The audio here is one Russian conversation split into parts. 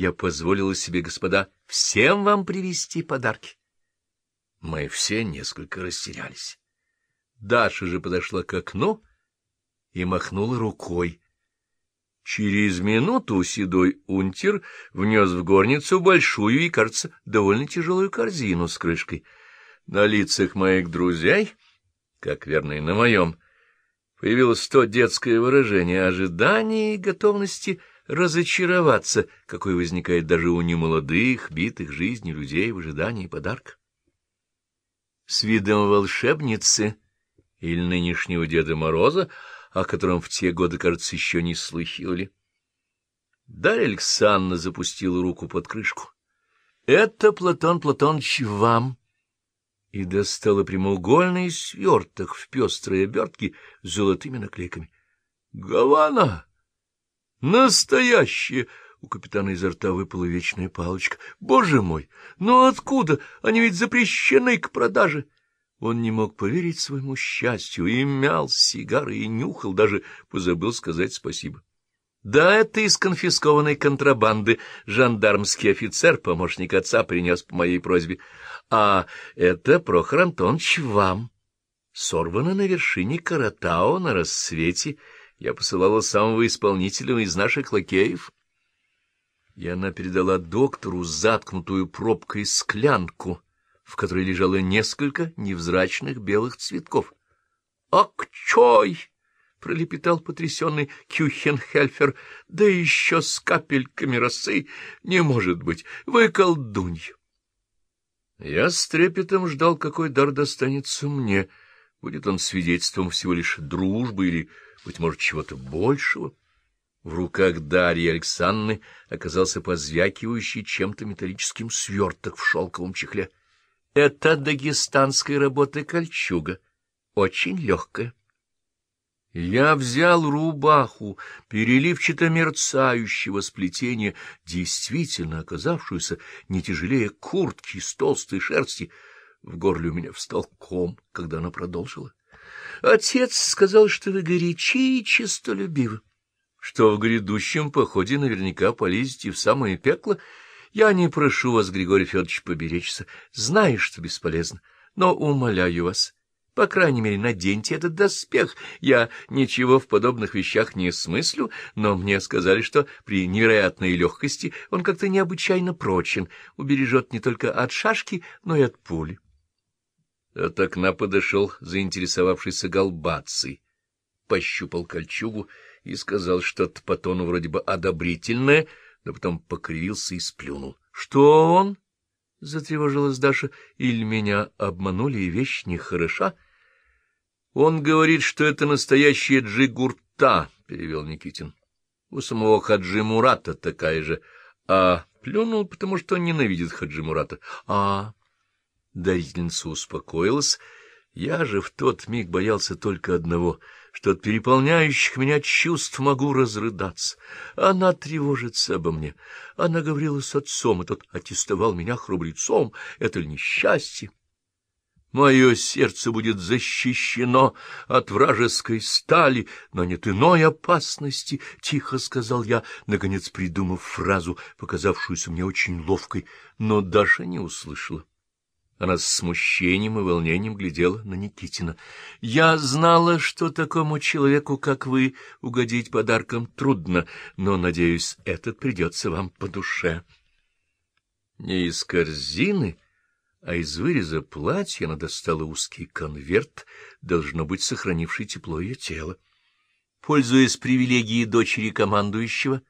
я позволила себе, господа, всем вам привезти подарки. Мы все несколько растерялись. Даша же подошла к окну и махнула рукой. Через минуту седой унтер внес в горницу большую и, кажется, довольно тяжелую корзину с крышкой. На лицах моих друзей, как верно и на моем, появилось то детское выражение ожидания и готовности разочароваться, какое возникает даже у немолодых, битых жизнью людей в ожидании подарка. С видом волшебницы или нынешнего Деда Мороза, о котором в те годы, кажется, еще не слыхивали. Дарья Александровна запустила руку под крышку. — Это, Платон Платонович, вам. И достала прямоугольный сверток в пестрой обертке с золотыми наклейками. — Гавана! Настоящая! У капитана изо рта выпала вечная палочка. Боже мой! Ну откуда? Они ведь запрещены к продаже! — он не мог поверить своему счастью и мял сигары и нюхал, даже позабыл сказать спасибо. Да, это из конфискованной контрабанды жандармский офицер, помощник отца, принес по моей просьбе. А это, Прохор Антонович, вам. Сорвано на вершине Каратао на рассвете. Я посылала самого исполнителя из наших лакеев. И она передала доктору заткнутую пробкой склянку — в которой лежало несколько невзрачных белых цветков. — Акчой! — пролепетал потрясенный Кюхенхельфер. — Да еще с капельками росы! Не может быть! Вы колдунья! Я с трепетом ждал, какой дар достанется мне. Будет он свидетельством всего лишь дружбы или, быть может, чего-то большего. В руках Дарьи Александры оказался позвякивающий чем-то металлическим сверток в шелковом чехле. Это дагестанской работы кольчуга, очень легкая. Я взял рубаху, переливчато мерцающего сплетения, действительно оказавшуюся не тяжелее куртки из толстой шерсти. В горле у меня встал ком, когда она продолжила. Отец сказал, что вы горячи и честолюбивы, что в грядущем походе наверняка полезете в самое пекло — я не прошу вас, Григорий Федорович, поберечься, знаю, что бесполезно, но умоляю вас, по крайней мере, наденьте этот доспех. Я ничего в подобных вещах не смыслю, но мне сказали, что при невероятной легкости он как-то необычайно прочен, убережет не только от шашки, но и от пули. От окна подошел заинтересовавшийся Голбаций, пощупал кольчугу и сказал что-то по тону вроде бы одобрительное — но потом покривился и сплюнул. — Что он? — затревожилась Даша. — Или меня обманули, и вещь нехороша? — Он говорит, что это настоящая джигурта, — перевел Никитин. У самого Хаджи Мурата такая же. А плюнул, потому что ненавидит Хаджи Мурата. А дарительница успокоилась. Я же в тот миг боялся только одного — что от переполняющих меня чувств могу разрыдаться. Она тревожится обо мне. Она говорила с отцом, и тот аттестовал меня храбрецом. Это ли несчастье? Мое сердце будет защищено от вражеской стали, но нет иной опасности, — тихо сказал я, наконец придумав фразу, показавшуюся мне очень ловкой, но Даша не услышала. Она с смущением и волнением глядела на Никитина. — Я знала, что такому человеку, как вы, угодить подарком трудно, но, надеюсь, этот придется вам по душе. Не из корзины, а из выреза платья она достала узкий конверт, должно быть, сохранивший тепло ее тела. Пользуясь привилегией дочери командующего,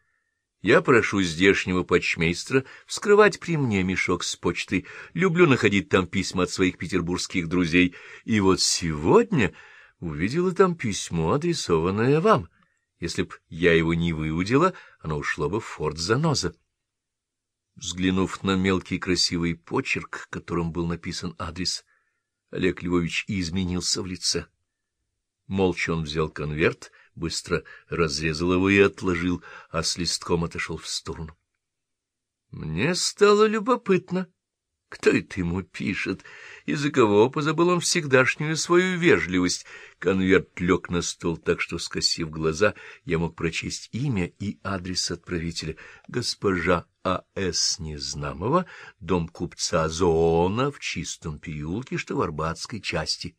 я прошу здешнего почмейстра вскрывать при мне мешок с почтой. Люблю находить там письма от своих петербургских друзей. И вот сегодня увидела там письмо, адресованное вам. Если б я его не выудила, оно ушло бы в форт Заноза. Взглянув на мелкий красивый почерк, которым был написан адрес, Олег Львович изменился в лице. Молча он взял конверт быстро разрезал его и отложил, а с листком отошел в сторону. Мне стало любопытно, Кто это ему пишет? Из-за кого позабыл он всегдашнюю свою вежливость? Конверт лег на стол так, что, скосив глаза, я мог прочесть имя и адрес отправителя. Госпожа А.С. Незнамова, дом купца Зоона в чистом переулке, что в Арбатской части.